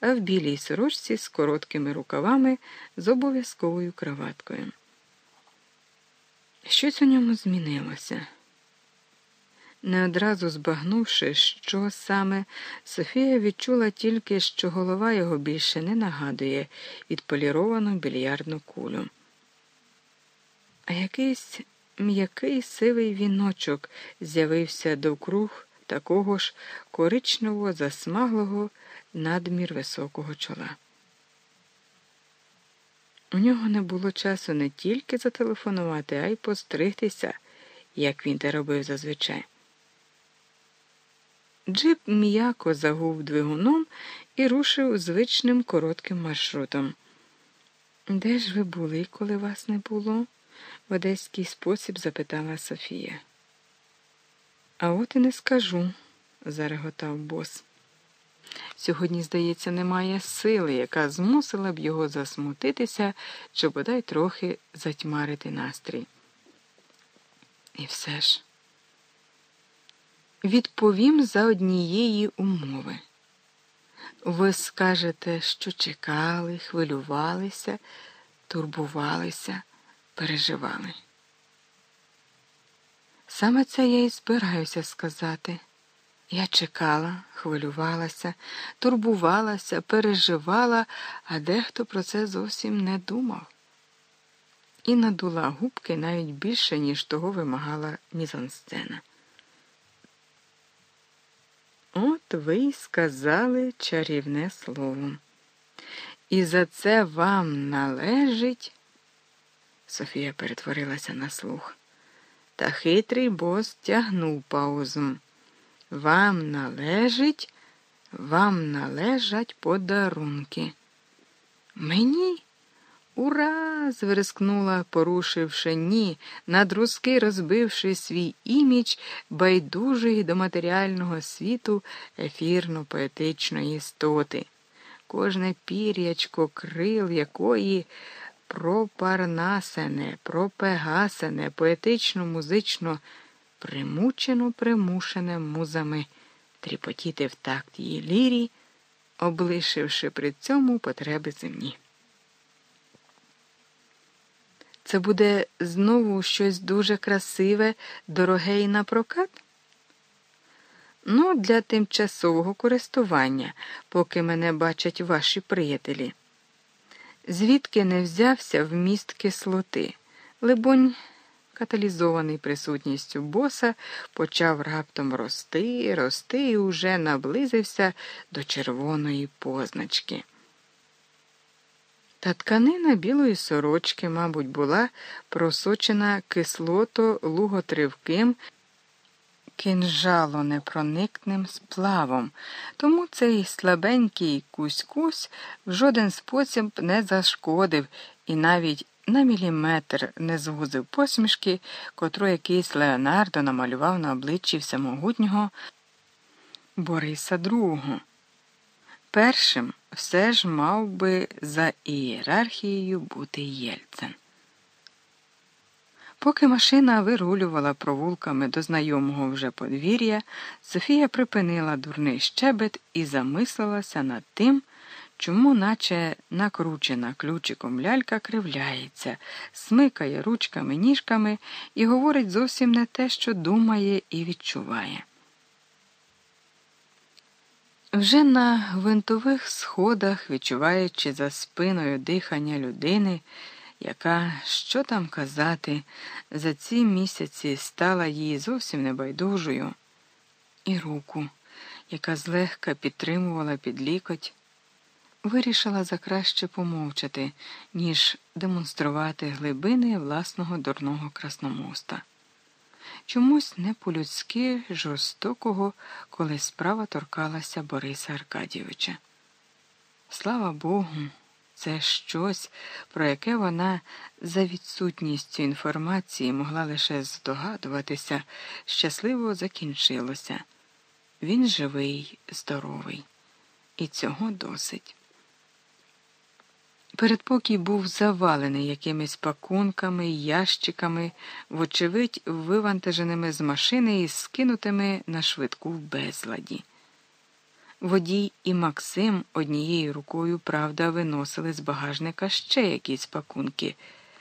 а в білій сорочці з короткими рукавами з обов'язковою краваткою. Щось у ньому змінилося. Не одразу збагнувши, що саме, Софія відчула тільки, що голова його більше не нагадує відполіровану більярдну кулю. А якийсь м'який сивий віночок з'явився довкруг такого ж коричнево засмаглого надмір високого чола. У нього не було часу не тільки зателефонувати, а й постригтися, як він те робив зазвичай. Джип м'яко загув двигуном і рушив звичним коротким маршрутом. Де ж ви були, коли вас не було? в одеський спосіб запитала Софія. А от і не скажу, зареготав бос. Сьогодні, здається, немає сили, яка змусила б його засмутитися чи бодай трохи затьмарити настрій. І все ж відповім за однієї умови. Ви скажете, що чекали, хвилювалися, турбувалися, переживали. Саме це я і збираюся сказати. Я чекала, хвилювалася, турбувалася, переживала, а дехто про це зовсім не думав. І надула губки навіть більше, ніж того вимагала мізансцена. От ви й сказали чарівне слово. І за це вам належить. Софія перетворилася на слух. Та хитрий бос тягнув паузу. Вам належить, вам належать подарунки. Мені? Ура! зверескнула, порушивши ні, надрузки розбивши свій імідж байдужий до матеріального світу ефірно поетичної істоти. Кожне пір'ячко крил якої пропарнасене, пропегасене, поетично музично примучено примушене музами тріпотіти в такт її лірі, облишивши при цьому потреби земні. Це буде знову щось дуже красиве, дороге і на прокат? Ну, для тимчасового користування, поки мене бачать ваші приятелі. Звідки не взявся вміст кислоти? Либонь, каталізований присутністю боса, почав раптом рости, рости і уже наблизився до червоної позначки. Та тканина білої сорочки, мабуть, була просочена кислото луготривким, кинжало-непроникним сплавом, тому цей слабенький кусь-кусь в жоден спосіб не зашкодив і навіть на міліметр не звузив посмішки, котру якийсь Леонардо намалював на обличчі всемогутнього Бориса II. Першим все ж мав би за ієрархією бути Єльцин. Поки машина вирулювала провулками до знайомого вже подвір'я, Софія припинила дурний щебет і замислилася над тим, чому, наче накручена ключиком лялька, кривляється, смикає ручками, ніжками і говорить зовсім не те, що думає і відчуває. Вже на гвинтових сходах, відчуваючи за спиною дихання людини, яка, що там казати, за ці місяці стала їй зовсім небайдужою, і руку, яка злегка підтримувала під лікоть, вирішила закраще помовчати, ніж демонструвати глибини власного дурного красномоста чомусь не по-людськи жорстокого, коли справа торкалася Бориса Аркадійовича. Слава Богу, це щось, про яке вона за відсутністю інформації могла лише здогадуватися, щасливо закінчилося. Він живий, здоровий, і цього досить. Передпокій був завалений якимись пакунками, ящиками, вочевидь, вивантаженими з машини і скинутими на швидку в безладі. Водій і Максим однією рукою, правда, виносили з багажника ще якісь пакунки.